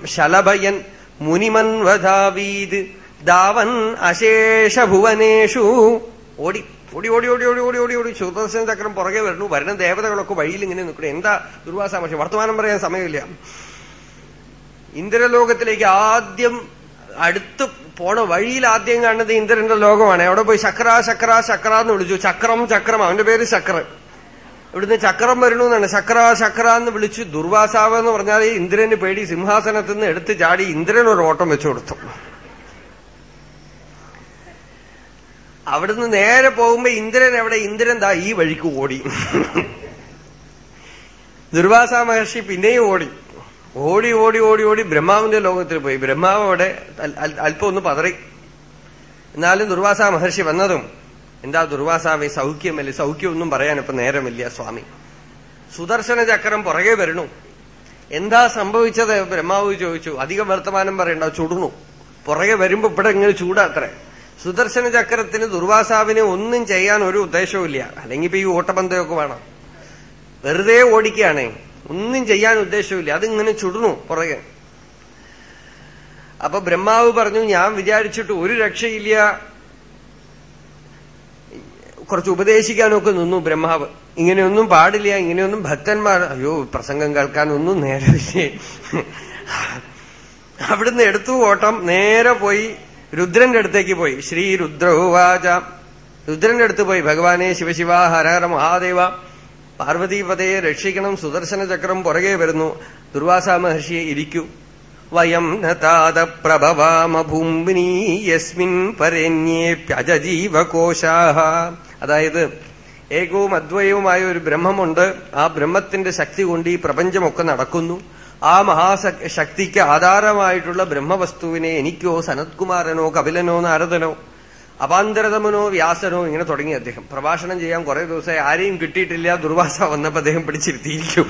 Speaker 1: ശലഭയൻ മുനിമൻവധാവീത് ദാവൻ അശേഷഭുവനേഷു. ഓടി. ഓടി ഓടി ഓടി ഓടി ഓടി ഓടി ഓടി. സുദർശന ചക്രം പുറകെ വരുന്നു. വരുന്ന ദേവതകളൊക്കെ വഴിയിൽ ഇങ്ങനെ നിൽക്കണം എന്താ ദുർവാസ പക്ഷെ വർത്തമാനം പറയാൻ സമയമില്ല. ഇന്ദ്രലോകത്തിലേക്ക് ആദ്യം അടുത്ത് പോണ വഴിയിൽ ആദ്യം കാണുന്നത് ഇന്ദ്രന്റെ ലോകമാണ്. അവിടെ പോയി ശക്ര ശക്ര ശക്ര എന്ന് വിളിച്ചു. ചക്രം ചക്രം. അവന്റെ പേര് ചക്ര ഇവിടുന്ന് ചക്രം വരണു എന്നാണ്. ശക്ര ശക്ര എന്ന് വിളിച്ചു ദുർവാസാവ് എന്ന് പറഞ്ഞാൽ ഇന്ദ്രന് പേടി സിംഹാസനത്തിൽ നിന്ന് എടുത്ത് ചാടി ഇന്ദ്രൻ ഒരു ഓട്ടം വെച്ചു കൊടുത്തു. അവിടുന്ന് നേരെ പോകുമ്പോ ഇന്ദ്രൻ എവിടെ? ഇന്ദ്രൻ ദാ ഈ വഴിക്ക് ഓടി. ദുർവാസ മഹർഷി പിന്നെയും ഓടി. ഓടി ഓടി ഓടി ഓടി ബ്രഹ്മാവിന്റെ ലോകത്തിൽ പോയി. ബ്രഹ്മാവ് അവിടെ അല്പം ഒന്ന് പതറി. എന്നാലും ദുർവാസ മഹർഷി വന്നതും എന്താ ദുർവാസാവെ സൗഖ്യമല്ലേ? സൗഖ്യമൊന്നും പറയാൻ ഇപ്പൊ നേരമില്ല സ്വാമി. സുദർശന ചക്രം പുറകെ വരണു എന്താ സംഭവിച്ചത്? ബ്രഹ്മാവ് ചോദിച്ചു. അധികം വർത്തമാനം പറയണ്ട ചുടുന്നു. പുറകെ വരുമ്പോ ഇവിടെ ഇങ്ങനെ ചൂടാത്രേ സുദർശന ചക്രത്തിന് ദുർവാസാവിന് ഒന്നും ചെയ്യാൻ ഒരു ഉദ്ദേശവുമില്ല. അല്ലെങ്കിൽ ഇപ്പൊ ഈ ഓട്ടപന്തയൊക്കെ വേണം. വെറുതെ ഓടിക്കുകയാണേ. ഒന്നും ചെയ്യാൻ ഉദ്ദേശമില്ല അതിങ്ങനെ ചുടുന്നു പുറകെ. അപ്പൊ ബ്രഹ്മാവ് പറഞ്ഞു ഞാൻ വിചാരിച്ചിട്ട് ഒരു രക്ഷയില്ല. കുറച്ച് ഉപദേശിക്കാനൊക്കെ നിന്നു ബ്രഹ്മാവ്. ഇങ്ങനെയൊന്നും പാടില്ല ഇങ്ങനെയൊന്നും ഭക്തന്മാർ. അയ്യോ പ്രസംഗം കേൾക്കാനൊന്നും നേരമില്ലേ? അവിടുന്ന് എടുത്തു ഓട്ടം നേരെ പോയി രുദ്രന്റെ അടുത്തേക്ക് പോയി. ശ്രീ രുദ്രഹുവാച രുദ്രന്റെ അടുത്ത് പോയി. ഭഗവാനെ ശിവശിവ ഹരഹര മഹാദേവ. പാർവതീപതയെ രക്ഷിക്കണം സുദർശന ചക്രം പുറകെ വരുന്നു. ദുർവാസ മഹർഷിയെ ഇരിക്കൂ. വയം നതാത പ്രഭവാമ ഭൂമിനി യസ്മിൻ പരന്യേപ്യജീവകോശാ അതായത് ഏകവും അദ്വയവുമായ ഒരു ബ്രഹ്മമുണ്ട്. ആ ബ്രഹ്മത്തിന്റെ ശക്തി കൊണ്ട് ഈ പ്രപഞ്ചമൊക്കെ നടക്കുന്നു. ആ മഹാശക്തിക്ക് ആധാരമായിട്ടുള്ള ബ്രഹ്മവസ്തുവിനെ എനിക്കോ സനത്കുമാരനോ കപിലനോ നാരദനോ അപാന്തരതമനോ വ്യാസനോ ഇങ്ങനെ തുടങ്ങി അദ്ദേഹം. പ്രഭാഷണം ചെയ്യാൻ കുറെ ദിവസമായി. ആരെയും കിട്ടിയിട്ടില്ല. ദുർവാസ വന്നപ്പോ അദ്ദേഹം പിടിച്ചിരുത്തിയിരിക്കും.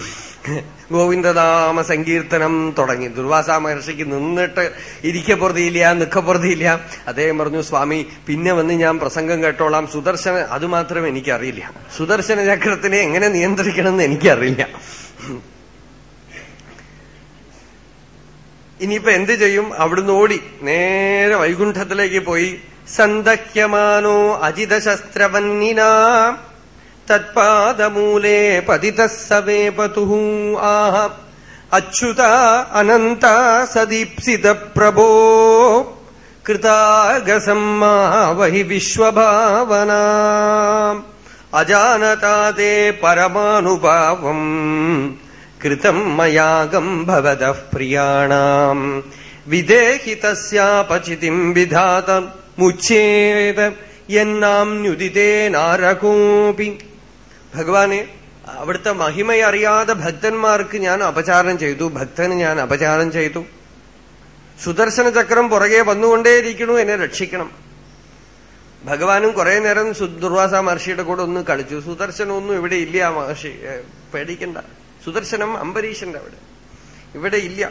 Speaker 1: ഗോവിന്ദനാമ സങ്കീർത്തനം തുടങ്ങി. ദുർവാസ മഹർഷിക്ക് നിന്നിട്ട് ഇരിക്കപ്പുറതിയില്ല നിക്കപ്പുറതിയില്ല. അദ്ദേഹം പറഞ്ഞു സ്വാമി പിന്നെ വന്ന് ഞാൻ പ്രസംഗം കേട്ടോളാം. സുദർശന അതുമാത്രം എനിക്കറിയില്ല. സുദർശന ചക്രത്തിനെ എങ്ങനെ നിയന്ത്രിക്കണമെന്ന് എനിക്കറിയില്ല. ഇനിയിപ്പോ എന്ത് ചെയ്യും? അവിടുന്ന് ഓടി നേരെ വൈകുണ്ഠത്തിലേക്ക് പോയി. സന്ദഹ്യമാനോ അജിതശസ്ത്രവന്നിനാ. തത്പാദമൂലേ പതിത സവേപതു ആഹ. അച്യുത അനന്ത സദീപ്സിത പ്രഭോ കൃതാഗസമ്മാവഹി വിശ്വഭാവന അജാനതാതേ പരമാനുഭാവം. കൃതം മയാഗം ഭവതഃ പ്രിയാണാം. വിദേഹി വിധാത. മുച്ചേത എന്നാം നാരകോപി. ഭഗവാനെ അവിടുത്തെ മഹിമയറിയാതെ ഭക്തന്മാർക്ക് ഞാൻ അപചാരം ചെയ്തു ഭക്തന് ഞാൻ അപചാരം ചെയ്തു. സുദർശന ചക്രം പുറകെ വന്നുകൊണ്ടേയിരിക്കണു എന്നെ രക്ഷിക്കണം. ഭഗവാനും കുറെ നേരം ദുർവാസ മഹർഷിയുടെ കൂടെ ഒന്ന് കളിച്ചു. സുദർശനമൊന്നും ഇവിടെ ഇല്ല മഹർഷി പേടിക്കണ്ട. സുദർശനം അംബരീഷന്റെ അവിടെ. ഇവിടെ ഇല്ല.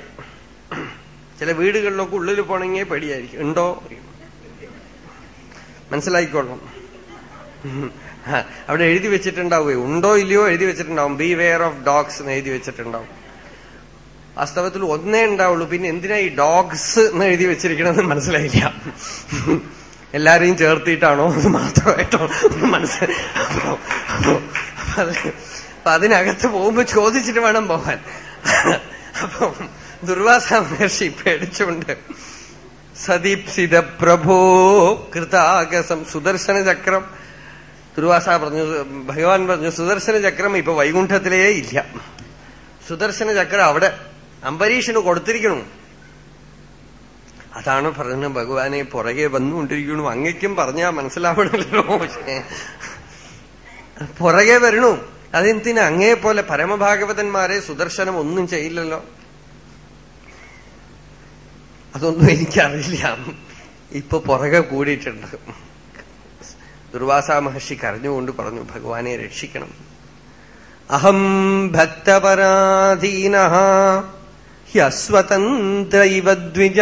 Speaker 1: ചില വീടുകളിലൊക്കെ ഉള്ളിൽ പോണെങ്കിൽ പേടിയായിരിക്കും. ഉണ്ടോ? മനസ്സിലായിക്കോളണം അവിടെ എഴുതി വെച്ചിട്ടുണ്ടാവേ. ഉണ്ടോ ഇല്ലയോ എഴുതി വെച്ചിട്ടുണ്ടാവും. ബി വെയർ ഓഫ് ഡോഗ്സ് എന്ന് എഴുതി വെച്ചിട്ടുണ്ടാവും. വാസ്തവത്തിൽ ഒന്നേ ഉണ്ടാവുള്ളൂ. പിന്നെ എന്തിനാ ഈ ഡോഗ്സ് എന്ന് എഴുതി വെച്ചിരിക്കണമെന്ന് മനസ്സിലായില്ല. എല്ലാരെയും ചേർത്തിട്ടാണോ അത് മാത്രമായിട്ടോ മനസ്സിലായി അപ്പൊ അതിനകത്ത് പോകുമ്പോ ചോദിച്ചിട്ട് വേണം പോകാൻ അപ്പം ദുർവാസ മഹർഷി പേടിച്ചുകൊണ്ട് സദീപ്സിത പ്രഭോ കൃതാകസം സുദർശന ചക്രം. ദുർവാസ പറഞ്ഞു ഭഗവാൻ പറഞ്ഞു സുദർശന ചക്രം ഇപ്പൊ വൈകുണ്ഠത്തിലേ ഇല്ല. സുദർശന ചക്രം അവിടെ അംബരീഷന് കൊടുത്തിരിക്കണു. അതാണ് പറഞ്ഞ ഭഗവാനെ പുറകെ വന്നുകൊണ്ടിരിക്കണു അങ്ങയ്ക്കും പറഞ്ഞാ മനസ്സിലാവണല്ലോ പുറകെ വരണു. അതെന്തിനാ അങ്ങേ പോലെ പരമഭാഗവതന്മാരെ സുദർശനം ഒന്നും ചെയ്യില്ലല്ലോ. അതൊന്നും എനിക്കറിയില്ല. ഇപ്പൊ പുറകെ കൂടിയിട്ടുണ്ട്. ദുർവാസ മഹർഷി കരഞ്ഞുകൊണ്ട് പറഞ്ഞു ഭഗവാനെ രക്ഷിക്കണം. അഹം ഭക്തപരാധീന ഹ്യസ്വതന്ത്ര ഇവ ദ്വിജ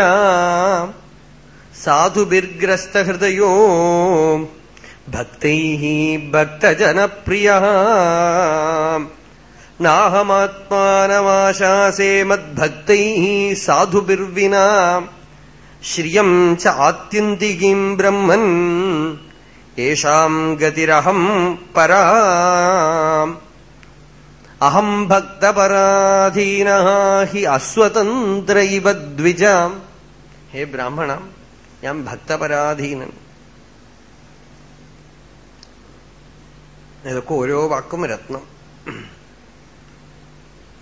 Speaker 1: സാധുബിർഗ്രസ്തഹൃദയോ ഭക്തൈ ഭക്തജനപ്രിയ. നാഹമാത്മാനമാശാസേ മദ്ഭക്തൈ സാധുബിർവിനാ. ശ്രിയം ചാത്യന്തികീം ബ്രഹ്മൻ യേഷാം ഗതിരഹം പരാ. അഹം ഭക്തപരാധീന ഹി അസ്വതന്ത്ര ഇവ ദ്വിജാം. ഹേ ബ്രാഹ്മണ ഞാൻ ഭക്തപരാധീനൻ. ഇതൊക്കെ ഓരോ വാക്കും രത്നം.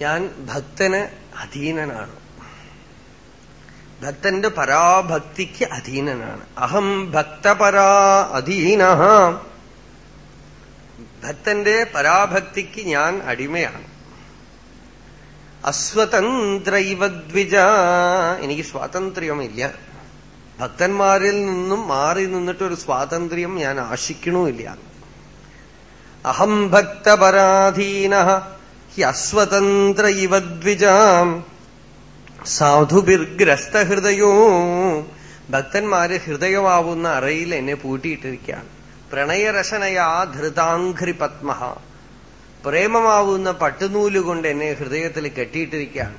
Speaker 1: ഞാൻ ഭക്തന് അധീനനാണ്. ഭക്തന്റെ പരാഭക്തിക്ക് അധീനനാണ്. അഹം ഭക്തപരാ അധീന ഭക്തന്റെ പരാഭക്തിക്ക് ഞാൻ അടിമയാണ്. അസ്വതന്ത്രൈവദ്വിജ എനിക്ക് സ്വാതന്ത്ര്യമില്ല. ഭക്തന്മാരിൽ നിന്നും മാറി നിന്നിട്ടൊരു സ്വാതന്ത്ര്യം ഞാൻ ആശിക്കണമില്ല. അഹം ഭക്തപരാധീന ഹി അസ്വതന്ത്ര ഇവദ്വിജാം സാധുബിർഗ്രസ്തഹൃദയോ ഭക്തന്മാര് ഹൃദയമാവുന്ന അറയിൽ എന്നെ പൂട്ടിയിട്ടിരിക്കുകയാണ്. പ്രണയരശനയാ ധൃതാഘ്രി പത്മഹ പ്രേമമാവുന്ന പട്ടുനൂലുകൊണ്ട് എന്നെ ഹൃദയത്തിൽ കെട്ടിയിട്ടിരിക്കുകയാണ്.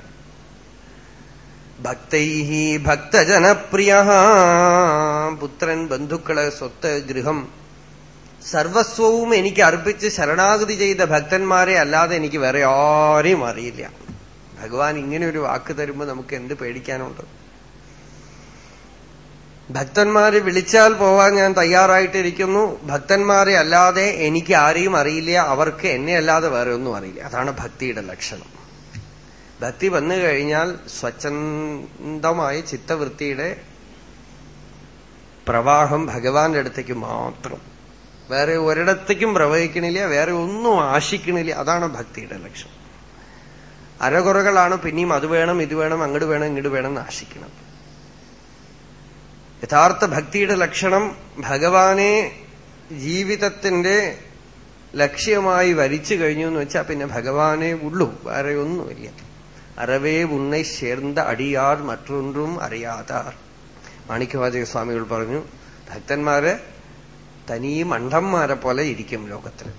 Speaker 1: ഭക്തൈ ഭക്തജനപ്രിയ പുത്രൻ ബന്ധുക്കൾ സ്വത്ത് ഗൃഹം സർവസ്വവും എനിക്ക് അർപ്പിച്ച് ശരണാഗതി ചെയ്ത ഭക്തന്മാരെ അല്ലാതെ എനിക്ക് വേറെ ആരെയും അറിയില്ല. ഭഗവാൻ ഇങ്ങനെ ഒരു വാക്ക് തരുമ്പോ നമുക്ക് എന്ത് പേടിക്കാനുണ്ട്? ഭക്തന്മാരെ വിളിച്ചാൽ പോവാൻ ഞാൻ തയ്യാറായിട്ടിരിക്കുന്നു. ഭക്തന്മാരെ അല്ലാതെ എനിക്ക് ആരെയും അറിയില്ല. അവർക്ക് എന്നെ അല്ലാതെ വേറെ ഒന്നും അറിയില്ല. അതാണ് ഭക്തിയുടെ ലക്ഷണം. ഭക്തി വന്നു കഴിഞ്ഞാൽ സ്വച്ഛന്തമായ ചിത്തവൃത്തിയുടെ പ്രവാഹം ഭഗവാന്റെ അടുത്തേക്ക് മാത്രം. വേറെ ഒരിടത്തേക്കും പ്രവഹിക്കണില്ല വേറെ ഒന്നും ആശിക്കണില്ല. അതാണ് ഭക്തിയുടെ ലക്ഷ്യം. അരകുറകളാണ് പിന്നെയും അത് വേണം ഇത് വേണം അങ്ങോട്ട് വേണം ഇങ്ങോട്ട് വേണം എന്ന് ആശിക്കണം. യഥാർത്ഥ ഭക്തിയുടെ ലക്ഷണം ഭഗവാനെ ജീവിതത്തിന്റെ ലക്ഷ്യമായി വരിച്ചു കഴിഞ്ഞു എന്ന് വെച്ചാൽ പിന്നെ ഭഗവാനെ ഉള്ളൂ വേറെ ഒന്നുമില്ല. അറവേ ഉണ്ണെ ചേർന്ന അടിയാർ മറ്റൊന്നും അറിയാതാർ. മാണിക്യവാചക സ്വാമികൾ പറഞ്ഞു ഭക്തന്മാര് തനീ മണ്ടന്മാരെ പോലെ ഇരിക്കും ലോകത്തിൽ.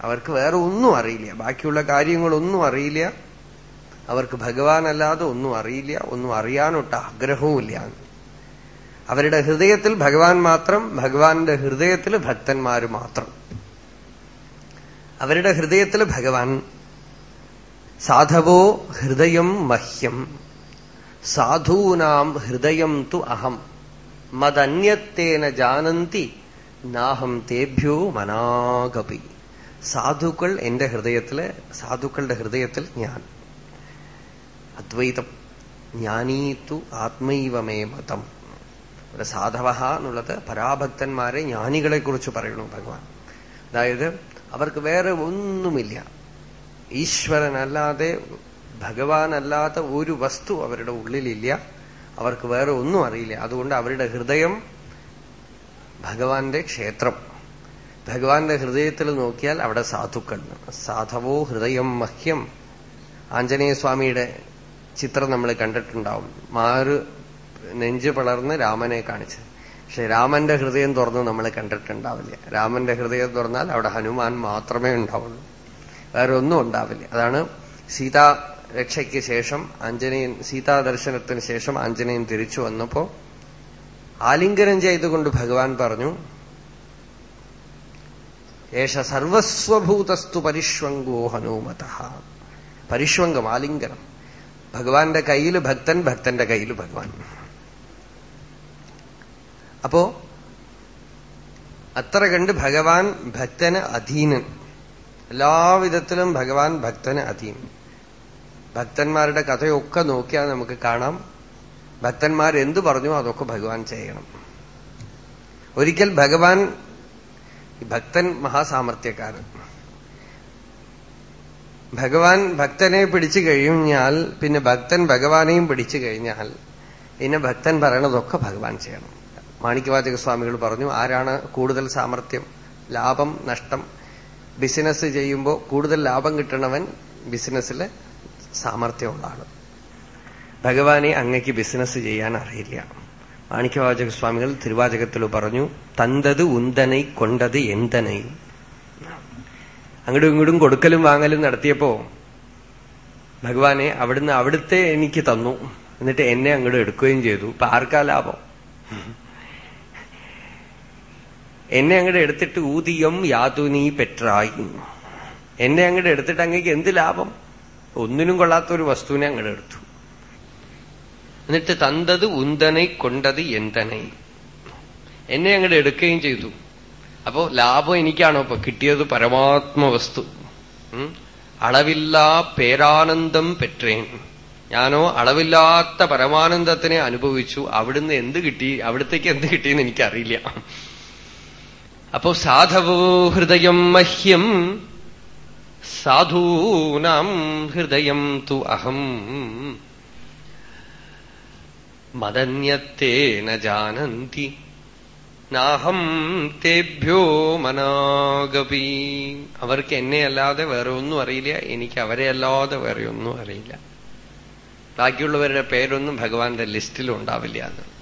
Speaker 1: അവർക്ക് വേറെ ഒന്നും അറിയില്ല. ബാക്കിയുള്ള കാര്യങ്ങളൊന്നും അറിയില്ല. അവർക്ക് ഭഗവാനല്ലാതെ ഒന്നും അറിയില്ല. ഒന്നും അറിയാനൊട്ട് ആഗ്രഹവുമില്ല. അവരുടെ ഹൃദയത്തിൽ ഭഗവാൻ മാത്രം ഭഗവാന്റെ ഹൃദയത്തിൽ ഭക്തന്മാർ മാത്രം. അവരുടെ ഹൃദയത്തിൽ ഭഗവാൻ. സാധവോ ഹൃദയം മഹ്യം. സാധൂനാം ഹൃദയം തു അഹം. മതന്യത്തേന ജാനന്തി നാഹം തേഭ്യോ മനാഗപി. സാധുക്കൾ എന്റെ ഹൃദയത്തിൽ സാധുക്കളുടെ ഹൃദയത്തിൽ ഞാൻ. അദ്വൈതം. ജ്ഞാനീത്തു ആത്മൈവമേ മതം. ഇവിടെ സാധവ എന്നുള്ളത് പരാഭക്തന്മാരെ ജ്ഞാനികളെ കുറിച്ച് പറയണു ഭഗവാൻ. അതായത് അവർക്ക് വേറെ ഒന്നുമില്ല. ഈശ്വരനല്ലാതെ ഭഗവാനല്ലാത്ത ഒരു വസ്തു അവരുടെ ഉള്ളിലില്ല. അവർക്ക് വേറെ ഒന്നും അറിയില്ല. അതുകൊണ്ട് അവരുടെ ഹൃദയം ഭഗവാന്റെ ക്ഷേത്രം. ഭഗവാന്റെ ഹൃദയത്തിൽ നോക്കിയാൽ അവിടെ സാധുക്കൾ. സാധവോ ഹൃദയം മഹ്യം. ആഞ്ജനേയസ്വാമിയുടെ ചിത്രം നമ്മൾ കണ്ടിട്ടുണ്ടാവും. മാറ് നെഞ്ചു പിളർന്ന് രാമനെ കാണിച്ചത് പക്ഷെ രാമന്റെ ഹൃദയം തുറന്ന് നമ്മൾ കണ്ടിട്ടുണ്ടാവില്ല. രാമന്റെ ഹൃദയം തുറന്നാൽ അവിടെ ഹനുമാൻ മാത്രമേ ഉണ്ടാവുള്ളൂ. വേറെ ഒന്നും ഉണ്ടാവില്ല. അതാണ് സീതാ രക്ഷയ്ക്ക് ശേഷം ആഞ്ജനേയൻ സീതാ ദർശനത്തിന് ശേഷം ആഞ്ജനേയൻ തിരിച്ചു വന്നപ്പോ ആലിംഗനം ചെയ്തുകൊണ്ട് ഭഗവാൻ പറഞ്ഞു ഏഷ സർവസ്വഭൂതസ്തു പരിഷ്വംഗോ ഹനുമത. പരിഷ്വംഗം ആലിംഗനം. ഭഗവാന്റെ കയ്യിൽ ഭക്തൻ ഭക്തന്റെ കയ്യിൽ ഭഗവാൻ. അപ്പോ അത്ര കണ്ട് ഭഗവാൻ ഭക്തന് അധീനൻ. എല്ലാവിധത്തിലും ഭഗവാൻ ഭക്തന് അധീനൻ. ഭക്തന്മാരുടെ കഥയൊക്കെ നോക്കിയാൽ നമുക്ക് കാണാം. ഭക്തന്മാർ എന്തു പറഞ്ഞു അതൊക്കെ ഭഗവാൻ ചെയ്യണം. ഒരിക്കൽ ഭഗവാൻ ഭക്തൻ മഹാസാമർത്ഥ്യക്കാരൻ ഭഗവാൻ ഭക്തനെ പിടിച്ചു കഴിഞ്ഞാൽ പിന്നെ ഭക്തൻ ഭഗവാനെയും പിടിച്ചു കഴിഞ്ഞാൽ പിന്നെ ഭക്തൻ പറയണതൊക്കെ ഭഗവാൻ ചെയ്യണം. മാണിക്യവാചക സ്വാമികൾ പറഞ്ഞു ആരാണ് കൂടുതൽ സാമർത്ഥ്യം ലാഭം നഷ്ടം? ബിസിനസ് ചെയ്യുമ്പോൾ കൂടുതൽ ലാഭം കിട്ടണവൻ ബിസിനസ്സിൽ സാമർത്ഥ്യമുള്ള ആൾ ഭഗവാനെ അങ്ങക്ക് ബിസിനസ് ചെയ്യാൻ അറിയില്ല. മാണിക്യവാചക സ്വാമികൾ തിരുവാചകത്തിൽ പറഞ്ഞു തന്തത് ഉന്തനൈ കൊണ്ടത് എന്തനൈ. അങ്ങോട്ടും ഇങ്ങോട്ടും കൊടുക്കലും വാങ്ങലും നടത്തിയപ്പോ ഭഗവാനെ അവിടുന്ന് അവിടുത്തെ എനിക്ക് തന്നു. എന്നിട്ട് എന്നെ അങ്ങോട്ട് എടുക്കുകയും ചെയ്തു. ഇപ്പൊ ആർക്കാ ലാഭം? എന്നെ അങ്ങോട്ട് എടുത്തിട്ട് ഊതിയം യാതുനി പെട്രായി. എന്നെ അങ്ങോട്ട് എടുത്തിട്ട് അങ്ങേക്ക് എന്ത് ലാഭം? ഒന്നിനും കൊള്ളാത്ത ഒരു വസ്തുവിനെ അങ്ങോട്ട് എടുത്തു. എന്നിട്ട് തന്തത് ഉന്തനെ കൊണ്ടത് എന്തനെ. എന്നെ അങ്ങോട്ട് എടുക്കുകയും ചെയ്തു. അപ്പോ ലാഭം എനിക്കാണോ ഇപ്പൊ കിട്ടിയത് പരമാത്മ വസ്തു. അളവില്ലാ പേരാനന്ദം പെற்றേൻ ഞാനോ അളവില്ലാത്ത പരമാനന്ദത്തിനെ അനുഭവിച്ചു. അവിടുന്ന് എന്ത് കിട്ടി? അവിടത്തേക്ക് എന്ത് കിട്ടിയെന്ന് എനിക്കറിയില്ല. അപ്പോ സാധവോ ഹൃദയം മഹ്യം സാധൂനാം ഹൃദയം തു അഹം. മദന്യത്തേന ജാനന്തി നാഹം തേഭ്യോ മനാഗപി. അവർക്ക് എന്നെ അല്ലാതെ വേറെ ഒന്നും അറിയില്ല എനിക്ക് അവരെ അല്ലാതെ വേറെ ഒന്നും അറിയില്ല. ബാക്കിയുള്ളവരുടെ പേരൊന്നും ഭഗവാന്റെ ലിസ്റ്റിൽ ഉണ്ടാവില്ല എന്ന്.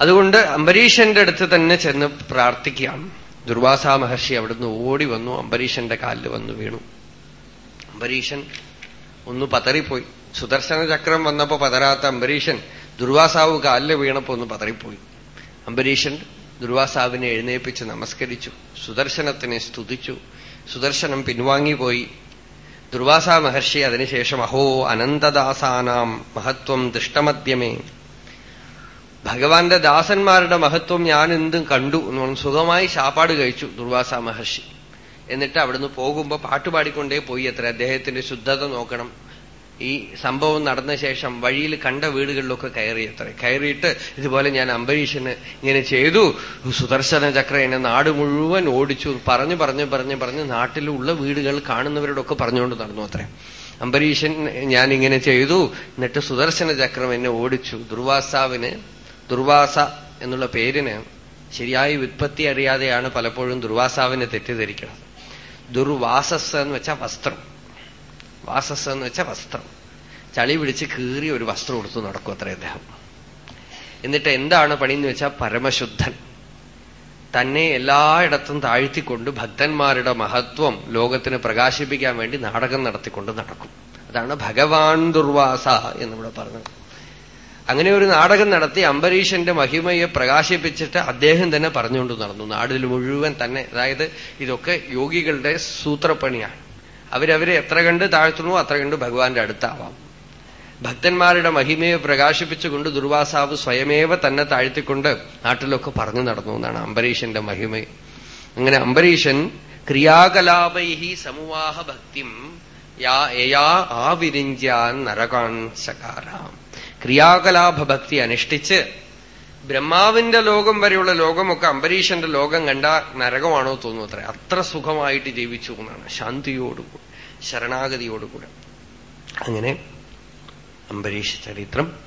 Speaker 1: അതുകൊണ്ട് അംബരീഷന്റെ അടുത്ത് തന്നെ ചെന്ന് പ്രാർത്ഥിക്കാം. ദുർവാസ മഹർഷി അവിടുന്ന് ഓടി വന്നു അംബരീഷന്റെ കാലിൽ വന്നു വീണു. അംബരീഷൻ ഒന്ന് പതറിപ്പോയി. സുദർശന ചക്രം വന്നപ്പോ പതരാത്ത അംബരീഷൻ ദുർവാസാവ് കാലിൽ വീണപ്പോ ഒന്ന് പതറിപ്പോയി. അംബരീഷൻ ദുർവാസാവിനെ എഴുന്നേപ്പിച്ച് നമസ്കരിച്ചു സുദർശനത്തിനെ സ്തുതിച്ചു സുദർശനം പിൻവാങ്ങിപ്പോയി. ദുർവാസ മഹർഷി അതിനുശേഷം അഹോ അനന്തദാസാനാം മഹത്വം ദൃഷ്ടമദ്യമേ ഭഗവാന്റെ ദാസന്മാരുടെ മഹത്വം ഞാൻ എന്തും കണ്ടു എന്ന് സുഖമായി ചാപ്പാട് കഴിച്ചു ദുർവാസ മഹർഷി. എന്നിട്ട് അവിടുന്ന് പോകുമ്പോ പാട്ടുപാടിക്കൊണ്ടേ പോയി അത്ര. അദ്ദേഹത്തിന്റെ ശുദ്ധത നോക്കണം. ഈ സംഭവം നടന്ന ശേഷം വഴിയിൽ കണ്ട വീടുകളിലൊക്കെ കയറി അത്ര കയറിയിട്ട് ഇതുപോലെ ഞാൻ അംബരീഷന് ഇങ്ങനെ ചെയ്തു. സുദർശന ചക്ര എന്നെ നാട് മുഴുവൻ ഓടിച്ചു. പറഞ്ഞു പറഞ്ഞു പറഞ്ഞു പറഞ്ഞ് നാട്ടിലുള്ള വീടുകൾ കാണുന്നവരോടൊക്കെ പറഞ്ഞുകൊണ്ട് നടന്നു അത്രേ. അംബരീഷൻ ഞാൻ ഇങ്ങനെ ചെയ്തു. എന്നിട്ട് സുദർശന ചക്രം എന്നെ ഓടിച്ചു. ദുർവാസാവിന് ദുർവാസ എന്നുള്ള പേരിന് ശരിയായി വിത്പത്തി അറിയാതെയാണ് പലപ്പോഴും ദുർവാസാവിനെ തെറ്റിദ്ധരിക്കുന്നത്. ദുർവാസസ് എന്ന് വെച്ചാൽ വസ്ത്രം. വാസസ് എന്ന് വെച്ചാൽ വസ്ത്രം. ചളി പിടിച്ച് കീറി ഒരു വസ്ത്രം എടുത്തു നടക്കും അത്ര അദ്ദേഹം. എന്നിട്ട് എന്താണ് പണി എന്ന് വെച്ചാൽ പരമശുദ്ധൻ. തന്നെ എല്ലായിടത്തും താഴ്ത്തിക്കൊണ്ട് ഭക്തന്മാരുടെ മഹത്വം ലോകത്തിന് പ്രകാശിപ്പിക്കാൻ വേണ്ടി നാടകം നടത്തിക്കൊണ്ട് നടക്കും. അതാണ് ഭഗവാൻ ദുർവാസ എന്നിവിടെ പറഞ്ഞത്. അങ്ങനെ ഒരു നാടകം നടത്തി അംബരീഷന്റെ മഹിമയെ പ്രകാശിപ്പിച്ചിട്ട് അദ്ദേഹം തന്നെ പറഞ്ഞുകൊണ്ട് നടന്നു. നാടിൽ മുഴുവൻ തന്നെ അതായത് ഇതൊക്കെ യോഗികളുടെ സൂത്രപ്പണിയാണ്. അവരവരെ എത്ര കണ്ട് താഴ്ത്തുന്നു അത്ര കണ്ട് ഭഗവാന്റെ അടുത്താവാം. ഭക്തന്മാരുടെ മഹിമയെ പ്രകാശിപ്പിച്ചുകൊണ്ട് ദുർവാസാവ് സ്വയമേവ തന്നെ താഴ്ത്തിക്കൊണ്ട് നാട്ടിലൊക്കെ പറഞ്ഞു നടന്നു എന്നാണ് അംബരീഷന്റെ മഹിമ. അങ്ങനെ അംബരീഷൻ ക്രിയാകലാപൈഹി സമുവാഹ ഭക്തിം യാ ആവിരിഞ്ചാൻ നരകാൻ സകാരാം ക്രിയാകലാപ ഭക്തി അനുഷ്ഠിച്ച് ബ്രഹ്മാവിന്റെ ലോകം വരെയുള്ള ലോകമൊക്കെ അംബരീഷന്റെ ലോകം കണ്ട നരകമാണോ തോന്നുന്നു അത്ര. അത്ര സുഖമായിട്ട് ജീവിച്ചു എന്നാണ്. ശാന്തിയോടുകൂടി ശരണാഗതിയോടുകൂടെ. അങ്ങനെ അംബരീഷ ചരിത്രം